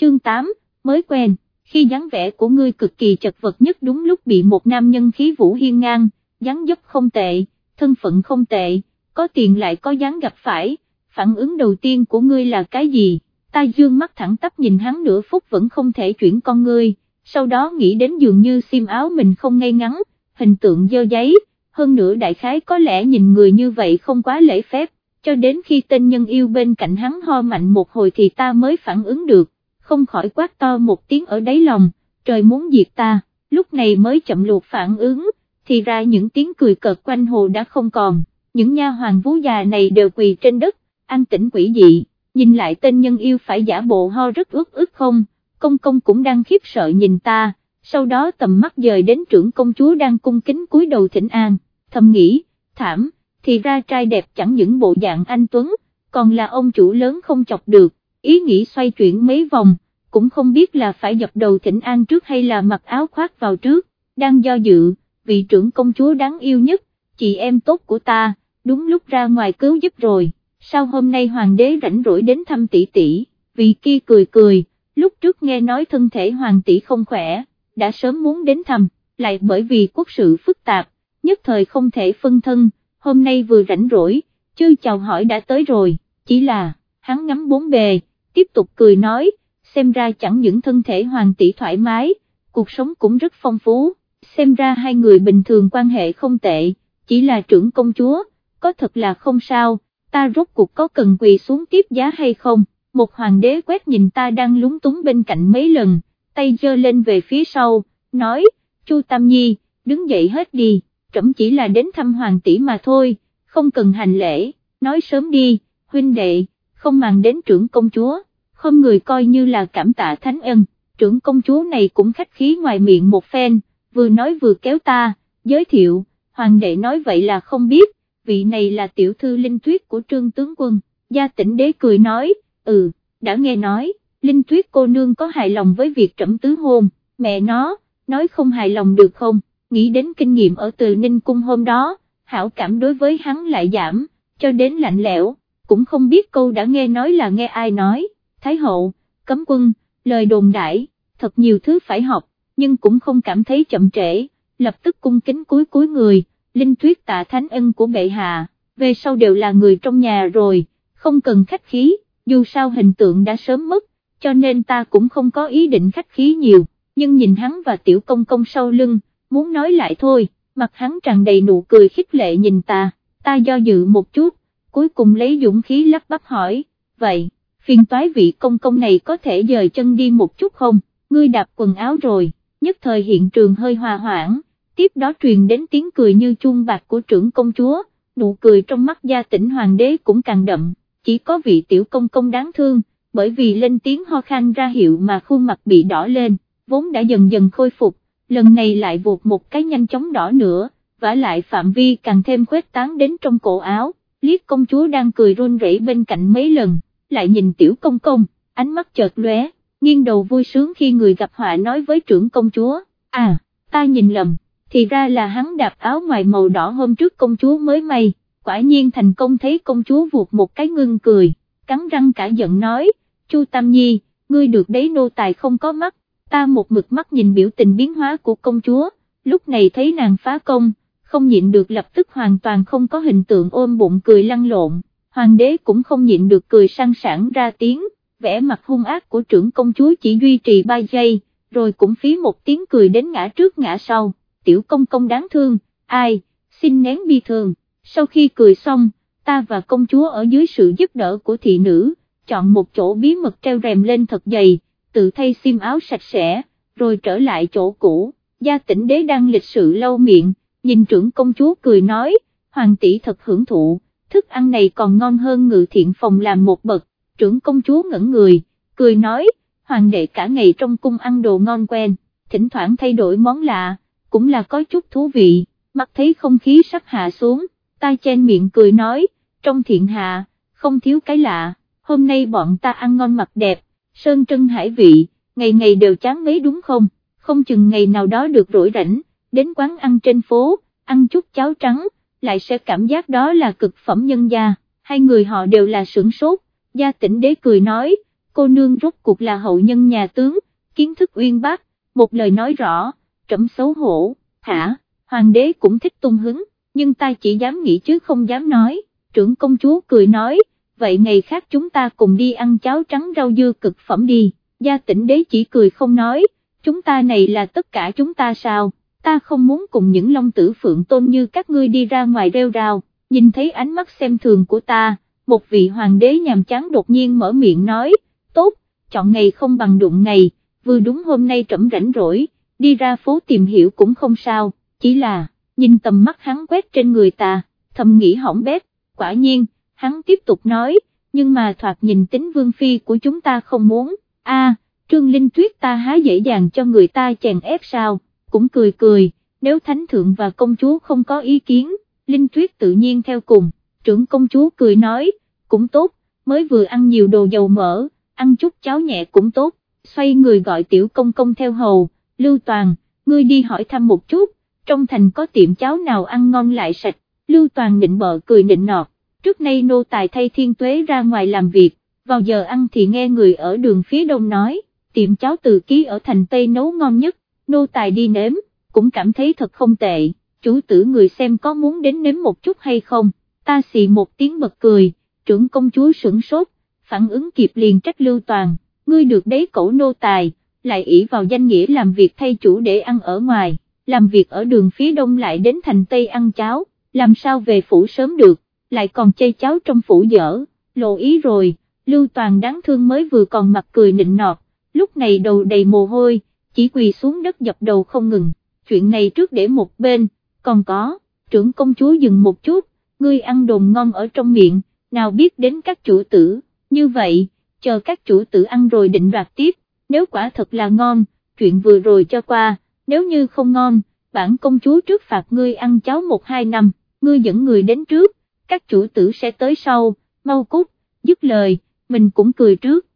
chương 8, mới quen, khi dáng vẻ của ngươi cực kỳ chật vật nhất đúng lúc bị một nam nhân khí vũ hiên ngang, dáng dấp không tệ, thân phận không tệ, có tiền lại có dáng gặp phải, phản ứng đầu tiên của ngươi là cái gì, ta dương mắt thẳng tắp nhìn hắn nửa phút vẫn không thể chuyển con ngươi, sau đó nghĩ đến dường như xiêm áo mình không ngay ngắn, hình tượng dơ giấy, hơn nữa đại khái có lẽ nhìn người như vậy không quá lễ phép, cho đến khi tên nhân yêu bên cạnh hắn ho mạnh một hồi thì ta mới phản ứng được, không khỏi quát to một tiếng ở đáy lòng, trời muốn diệt ta, lúc này mới chậm luộc phản ứng, thì ra những tiếng cười cợt quanh hồ đã không còn, những nha hoàng vú già này đều quỳ trên đất, an tĩnh quỷ dị, nhìn lại tên nhân yêu phải giả bộ ho rất ướt ướt không, công công cũng đang khiếp sợ nhìn ta, sau đó tầm mắt dời đến trưởng công chúa đang cung kính cúi đầu thỉnh an, thầm nghĩ, thảm, thì ra trai đẹp chẳng những bộ dạng anh Tuấn, còn là ông chủ lớn không chọc được, ý nghĩ xoay chuyển mấy vòng, cũng không biết là phải dập đầu thỉnh an trước hay là mặc áo khoác vào trước, đang do dự, vị trưởng công chúa đáng yêu nhất, chị em tốt của ta, đúng lúc ra ngoài cứu giúp rồi, sao hôm nay hoàng đế rảnh rỗi đến thăm tỷ tỷ, vị kia cười cười, lúc trước nghe nói thân thể hoàng tỷ không khỏe, đã sớm muốn đến thăm, lại bởi vì quốc sự phức tạp, nhất thời không thể phân thân, hôm nay vừa rảnh rỗi, chưa chào hỏi đã tới rồi, chỉ là, hắn ngắm bốn bề, tiếp tục cười nói, xem ra chẳng những thân thể hoàng tỷ thoải mái, cuộc sống cũng rất phong phú, xem ra hai người bình thường quan hệ không tệ, chỉ là trưởng công chúa, có thật là không sao, ta rốt cuộc có cần quỳ xuống tiếp giá hay không, một hoàng đế quét nhìn ta đang lúng túng bên cạnh mấy lần, tay giơ lên về phía sau, nói, Chu Tam Nhi, đứng dậy hết đi, trẫm chỉ là đến thăm hoàng tỷ mà thôi, không cần hành lễ, nói sớm đi, huynh đệ, không màng đến trưởng công chúa, không người coi như là cảm tạ thánh ân, trưởng công chúa này cũng khách khí ngoài miệng một phen, vừa nói vừa kéo ta, giới thiệu, hoàng đệ nói vậy là không biết, vị này là tiểu thư linh tuyết của trương tướng quân, gia tỉnh đế cười nói, ừ, đã nghe nói, linh tuyết cô nương có hài lòng với việc trẫm tứ hôn, mẹ nó, nói không hài lòng được không, nghĩ đến kinh nghiệm ở từ Ninh Cung hôm đó, hảo cảm đối với hắn lại giảm, cho đến lạnh lẽo, cũng không biết câu đã nghe nói là nghe ai nói, Thái hậu, cấm quân, lời đồn đại, thật nhiều thứ phải học, nhưng cũng không cảm thấy chậm trễ, lập tức cung kính cuối cuối người, linh tuyết tạ thánh ân của bệ hạ, về sau đều là người trong nhà rồi, không cần khách khí, dù sao hình tượng đã sớm mất, cho nên ta cũng không có ý định khách khí nhiều, nhưng nhìn hắn và tiểu công công sau lưng, muốn nói lại thôi, mặt hắn tràn đầy nụ cười khích lệ nhìn ta, ta do dự một chút, cuối cùng lấy dũng khí lắp bắp hỏi, vậy, phiền toái vị công công này có thể dời chân đi một chút không, ngươi đạp quần áo rồi, nhất thời hiện trường hơi hòa hoãn, tiếp đó truyền đến tiếng cười như chuông bạc của trưởng công chúa, nụ cười trong mắt gia tỉnh hoàng đế cũng càng đậm, chỉ có vị tiểu công công đáng thương, bởi vì lên tiếng ho khan ra hiệu mà khuôn mặt bị đỏ lên, vốn đã dần dần khôi phục, lần này lại vụt một cái nhanh chóng đỏ nữa, vả lại phạm vi càng thêm khuếch tán đến trong cổ áo, liếc công chúa đang cười run rẩy bên cạnh mấy lần, lại nhìn tiểu công công, ánh mắt chợt lóe, nghiêng đầu vui sướng khi người gặp họa nói với trưởng công chúa, à, ta nhìn lầm, thì ra là hắn đạp áo ngoài màu đỏ hôm trước công chúa mới may, quả nhiên thành công thấy công chúa vụt một cái ngưng cười, cắn răng cả giận nói, Chu Tam Nhi, ngươi được đấy nô tài không có mắt, ta một mực mắt nhìn biểu tình biến hóa của công chúa, lúc này thấy nàng phá công, không nhịn được lập tức hoàn toàn không có hình tượng ôm bụng cười lăn lộn, hoàng đế cũng không nhịn được cười sang sảng ra tiếng, vẻ mặt hung ác của trưởng công chúa chỉ duy trì 3 giây, rồi cũng phí một tiếng cười đến ngã trước ngã sau, tiểu công công đáng thương, ai, xin nén bi thường, sau khi cười xong, ta và công chúa ở dưới sự giúp đỡ của thị nữ, chọn một chỗ bí mật treo rèm lên thật dày, tự thay xiêm áo sạch sẽ, rồi trở lại chỗ cũ, gia tỉnh đế đang lịch sự lâu miệng, nhìn trưởng công chúa cười nói, hoàng tỷ thật hưởng thụ, thức ăn này còn ngon hơn ngự thiện phòng làm một bậc, trưởng công chúa ngẩn người, cười nói, hoàng đệ cả ngày trong cung ăn đồ ngon quen, thỉnh thoảng thay đổi món lạ, cũng là có chút thú vị, mắt thấy không khí sắp hạ xuống, ta chen miệng cười nói, trong thiện hạ, không thiếu cái lạ, hôm nay bọn ta ăn ngon mặc đẹp, sơn trân hải vị, ngày ngày đều chán mấy đúng không, không chừng ngày nào đó được rỗi rảnh, đến quán ăn trên phố, ăn chút cháo trắng, lại sẽ cảm giác đó là cực phẩm nhân gia, hai người họ đều là sửng sốt, gia tỉnh đế cười nói, cô nương rốt cuộc là hậu nhân nhà tướng, kiến thức uyên bác, một lời nói rõ, trẫm xấu hổ, hả, hoàng đế cũng thích tung hứng, nhưng ta chỉ dám nghĩ chứ không dám nói, trưởng công chúa cười nói, vậy ngày khác chúng ta cùng đi ăn cháo trắng rau dưa cực phẩm đi, gia tỉnh đế chỉ cười không nói, chúng ta này là tất cả chúng ta sao, ta không muốn cùng những long tử phượng tôn như các ngươi đi ra ngoài rêu rào, nhìn thấy ánh mắt xem thường của ta, một vị hoàng đế nhàm chán đột nhiên mở miệng nói, tốt, chọn ngày không bằng đụng ngày, vừa đúng hôm nay trẫm rảnh rỗi, đi ra phố tìm hiểu cũng không sao, chỉ là, nhìn tầm mắt hắn quét trên người ta, thầm nghĩ hỏng bét, quả nhiên, hắn tiếp tục nói, nhưng mà thoạt nhìn tính vương phi của chúng ta không muốn, a Trương Linh Tuyết ta há dễ dàng cho người ta chèn ép sao, cũng cười cười, nếu thánh thượng và công chúa không có ý kiến, Linh Tuyết tự nhiên theo cùng, trưởng công chúa cười nói, cũng tốt, mới vừa ăn nhiều đồ dầu mỡ, ăn chút cháo nhẹ cũng tốt, xoay người gọi tiểu công công theo hầu, Lưu Toàn, ngươi đi hỏi thăm một chút, trong thành có tiệm cháo nào ăn ngon lại sạch, Lưu Toàn nịnh bợ cười nịnh nọt, trước nay nô tài thay thiên tuế ra ngoài làm việc, vào giờ ăn thì nghe người ở đường phía đông nói, tiệm cháo từ ký ở thành Tây nấu ngon nhất, nô tài đi nếm, cũng cảm thấy thật không tệ, chủ tử người xem có muốn đến nếm một chút hay không, ta xì một tiếng bật cười, trưởng công chúa sửng sốt, phản ứng kịp liền trách lưu toàn, ngươi được đấy cẩu nô tài, lại ỷ vào danh nghĩa làm việc thay chủ để ăn ở ngoài, làm việc ở đường phía đông lại đến thành Tây ăn cháo, làm sao về phủ sớm được, lại còn chê cháo trong phủ dở, lộ ý rồi, lưu toàn đáng thương mới vừa còn mặt cười nịnh nọt, lúc này đầu đầy mồ hôi, chỉ quỳ xuống đất dập đầu không ngừng, chuyện này trước để một bên, còn có, trưởng công chúa dừng một chút, ngươi ăn đồn ngon ở trong miệng, nào biết đến các chủ tử, như vậy, chờ các chủ tử ăn rồi định đoạt tiếp, nếu quả thật là ngon, chuyện vừa rồi cho qua, nếu như không ngon, bản công chúa trước phạt ngươi ăn cháo một hai năm, ngươi dẫn người đến trước, các chủ tử sẽ tới sau, mau cút, dứt lời, mình cũng cười trước,